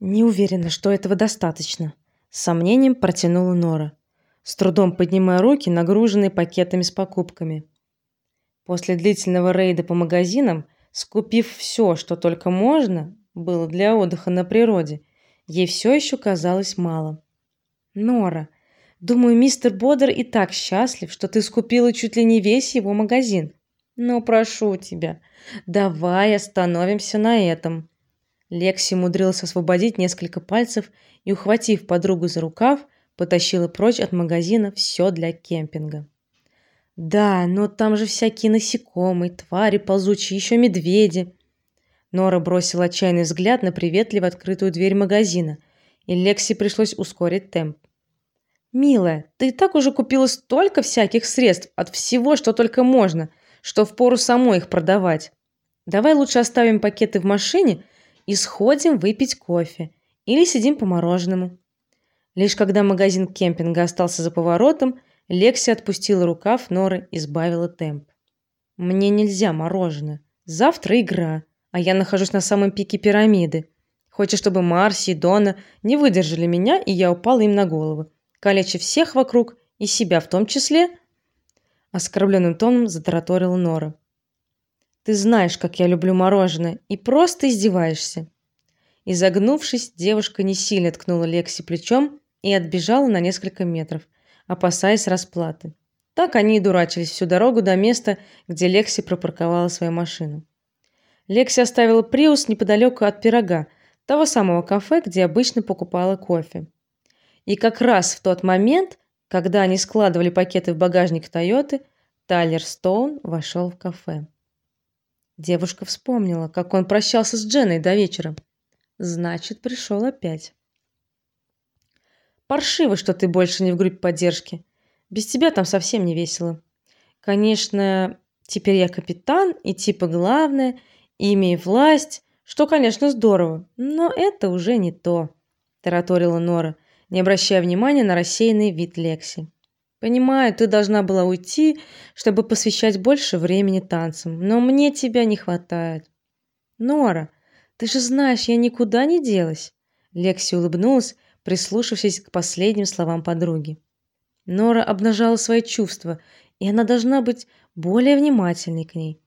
Не уверена, что этого достаточно, с сомнением протянула Нора, с трудом поднимая руки, нагруженные пакетами с покупками. После длительного рейда по магазинам, скупив все, что только можно было для отдыха на природе, ей все еще казалось мало. Нора, думаю, мистер Бодер и так счастлив, что ты скупила чуть ли не весь его магазин. Но прошу тебя, давай остановимся на этом. Лекси умудрилась освободить несколько пальцев и, ухватив подругу за рукав, потащила прочь от магазина все для кемпинга. Да, но там же всякие насекомые, твари ползучие, еще медведи. Нора бросила отчаянный взгляд на приветливо открытую дверь магазина, и Лекси пришлось ускорить темп. Милая, ты так уже купила столько всяких средств от всего, что только можно, что впору самой их продавать. Давай лучше оставим пакеты в машине и сходим выпить кофе или сидим по мороженому. Лишь когда магазин кемпинга остался за поворотом, Лекси отпустила рукав Норы и сбавила темп. Мне нельзя мороженое. Завтра игра, а я нахожусь на самом пике пирамиды. Хочешь, чтобы Марси и Дона не выдержали меня, и я упала им на голову, калеча всех вокруг и себя в том числе? Оскорбленным тоном затараторила Нора. Ты знаешь, как я люблю мороженое, и просто издеваешься. Изогнувшись, девушка не сильно ткнула Лекси плечом и отбежала на несколько метров, опасаясь расплаты. Так они и дурачились всю дорогу до места, где Лекси пропарковала свою машину. Лекси оставила Приус неподалеку от пирога, того самого кафе, где обычно покупала кофе. И как раз в тот момент, когда они складывали пакеты в багажник Тойоты, Тайлер Стоун вошел в кафе. Девушка вспомнила, как он прощался с Дженой до вечера. Значит, пришел опять. Паршиво, что ты больше не в группе поддержки. Без тебя там совсем не весело. Конечно, теперь я капитан и типа главное, и имею власть, что, конечно, здорово, но это уже не то, тараторила Нора, не обращая внимания на рассеянный вид Лекси. Понимаю, ты должна была уйти, чтобы посвящать больше времени танцам, но мне тебя не хватает. Нора, ты же знаешь, я никуда не делась. Лекси улыбнулась, прислушавшись к последним словам подруги. Нора обнажала свои чувства, и она должна быть более внимательной к ней.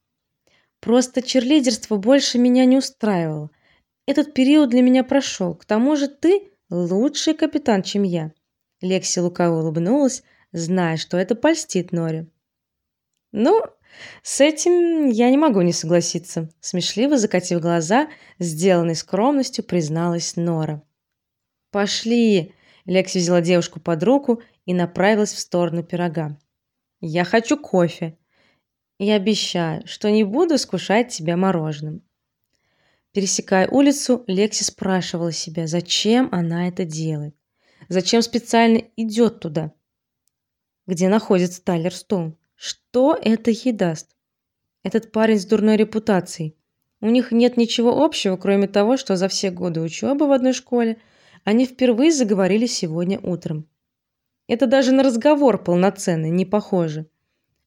Просто черлидерство больше меня не устраивало. Этот период для меня прошел. К тому же ты лучший капитан, чем я. Лекси лукаво улыбнулась, зная, что это польстит Норе. Ну, с этим я не могу не согласиться, смешливо закатив глаза, сделанной скромностью призналась Нора. Пошли, Лекси взяла девушку под руку и направилась в сторону пирога. Я хочу кофе. И обещаю, что не буду искушать тебя мороженым. Пересекая улицу, Лекси спрашивала себя, зачем она это делает. Зачем специально идет туда? Где находится Тайлер Стоун. Что это ей даст? Этот парень с дурной репутацией. У них нет ничего общего, кроме того, что за все годы учебы в одной школе они впервые заговорили сегодня утром. Это даже на разговор полноценный не похоже.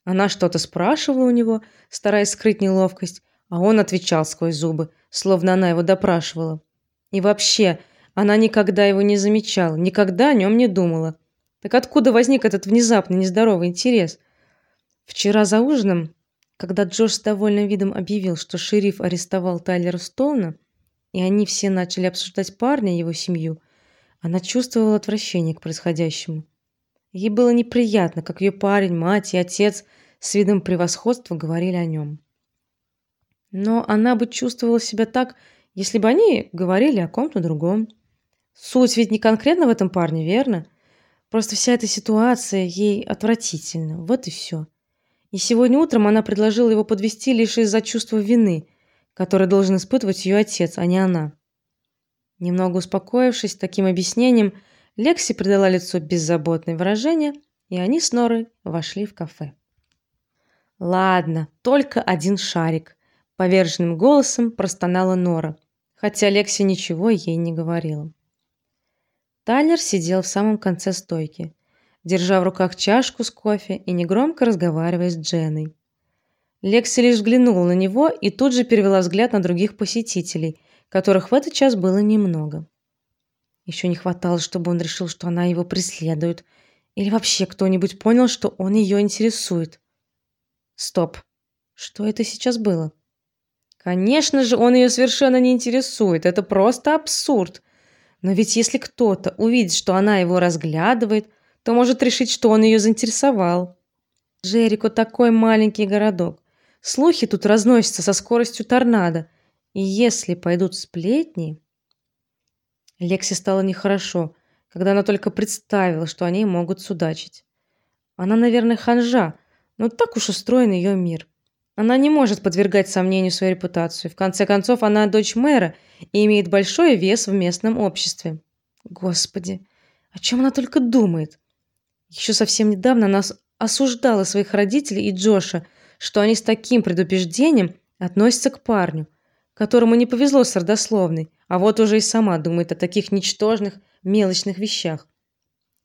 Она что-то спрашивала у него, стараясь скрыть неловкость, а он отвечал сквозь зубы, словно она его допрашивала. И вообще, она никогда его не замечала, никогда о нем не думала. Так откуда возник этот внезапный нездоровый интерес? Вчера за ужином, когда Джош с довольным видом объявил, что шериф арестовал Тайлера Стоуна, и они все начали обсуждать парня и его семью, она чувствовала отвращение к происходящему. Ей было неприятно, как ее парень, мать и отец с видом превосходства говорили о нем. Но она бы чувствовала себя так, если бы они говорили о ком-то другом. Суть ведь не конкретно в этом парне, верно? Просто вся эта ситуация ей отвратительна. Вот и все. И сегодня утром она предложила его подвести лишь из-за чувства вины, которое должен испытывать ее отец, а не она. Немного успокоившись таким объяснением, Лекси придала лицу беззаботное выражение, и они с Норой вошли в кафе. Ладно, только один шарик, поверженным голосом простонала Нора, хотя Лекси ничего ей не говорила. Тайлер сидел в самом конце стойки, держа в руках чашку с кофе и негромко разговаривая с Дженой. Лекси лишь взглянула на него и тут же перевела взгляд на других посетителей, которых в этот час было немного. Еще не хватало, чтобы он решил, что она его преследует, или вообще кто-нибудь понял, что он ее интересует. Стоп. Что это сейчас было? Конечно же, он ее совершенно не интересует. Это просто абсурд. Но ведь если кто-то увидит, что она его разглядывает, то может решить, что он ее заинтересовал. Джерико такой маленький городок. Слухи тут разносятся со скоростью торнадо. И если пойдут сплетни, Лексе стало нехорошо, когда она только представила, что они могут судачить. Она, наверное, ханжа, но так уж устроен ее мир. Она не может подвергать сомнению свою репутацию. В конце концов, она дочь мэра и имеет большой вес в местном обществе. Господи, о чем она только думает? Еще совсем недавно она осуждала своих родителей и Джоша, что они с таким предубеждением относятся к парню, которому не повезло с родословной, а вот уже и сама думает о таких ничтожных, мелочных вещах.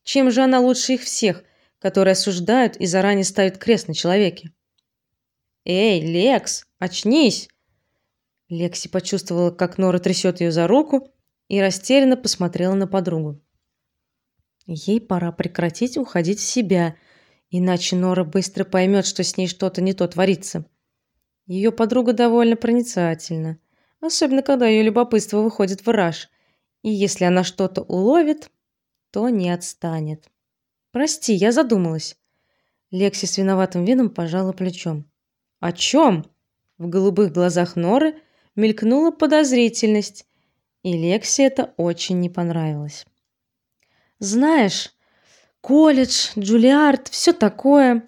Чем же она лучше их всех, которые осуждают и заранее ставят крест на человеке? Эй, Лекс, очнись. Лекси почувствовала, как Нора трясет ее за руку, и растерянно посмотрела на подругу. Ей пора прекратить уходить в себя, иначе Нора быстро поймет, что с ней что-то не то творится. Ее подруга довольно проницательна, особенно когда ее любопытство выходит в раж, и если она что-то уловит, то не отстанет. Прости, я задумалась. Лекси с виноватым видом пожала плечом. О чем? В голубых глазах Норы мелькнула подозрительность, и Лекси это очень не понравилось. Знаешь, колледж, Джулиард, все такое.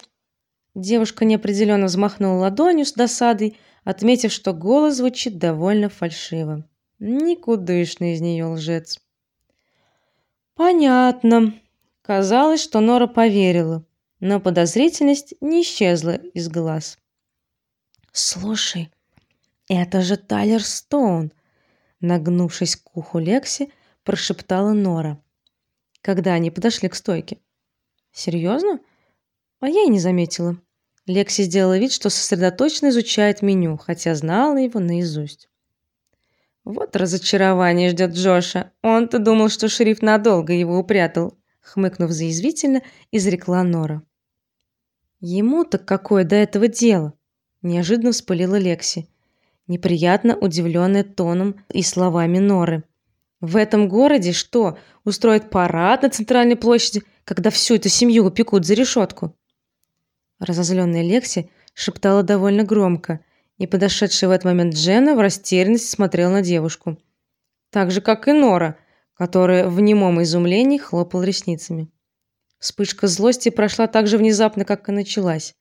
Девушка неопределенно взмахнула ладонью с досадой, отметив, что голос звучит довольно фальшиво. Никудышный из нее лжец. Понятно. Казалось, что Нора поверила, но подозрительность не исчезла из глаз. Слушай, это же Тайлер Стоун, нагнувшись к уху Лекси, прошептала Нора, когда они подошли к стойке. Серьезно? А я и не заметила. Лекси сделала вид, что сосредоточенно изучает меню, хотя знала его наизусть. Вот разочарование ждет Джоша. Он-то думал, что шериф надолго его упрятал, хмыкнув заизвительно, изрекла Нора. Ему-то какое до этого дело? Неожиданно вспылила Лекси, неприятно удивленная тоном и словами Норы. В этом городе что, устроят парад на центральной площади, когда всю эту семью упекут за решетку?» Разозленная Лекси шептала довольно громко, и подошедшая в этот момент Дженна в растерянности смотрела на девушку, так же как и Нора, которая в немом изумлении хлопала ресницами. Вспышка злости прошла так же внезапно, как и началась.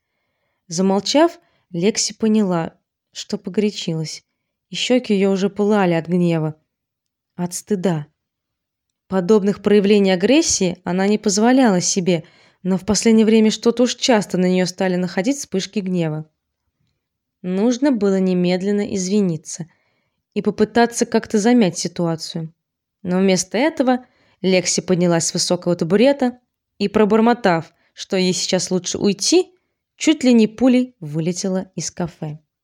Замолчав, Лекси поняла, что погорячилась, и щеки ее уже пылали от гнева, от стыда. Подобных проявлений агрессии она не позволяла себе, но в последнее время что-то уж часто на нее стали находить вспышки гнева. Нужно было немедленно извиниться и попытаться как-то замять ситуацию. Но вместо этого Лекси поднялась с высокого табурета и пробормотав, что ей сейчас лучше уйти, чуть ли не пулей вылетела из кафе.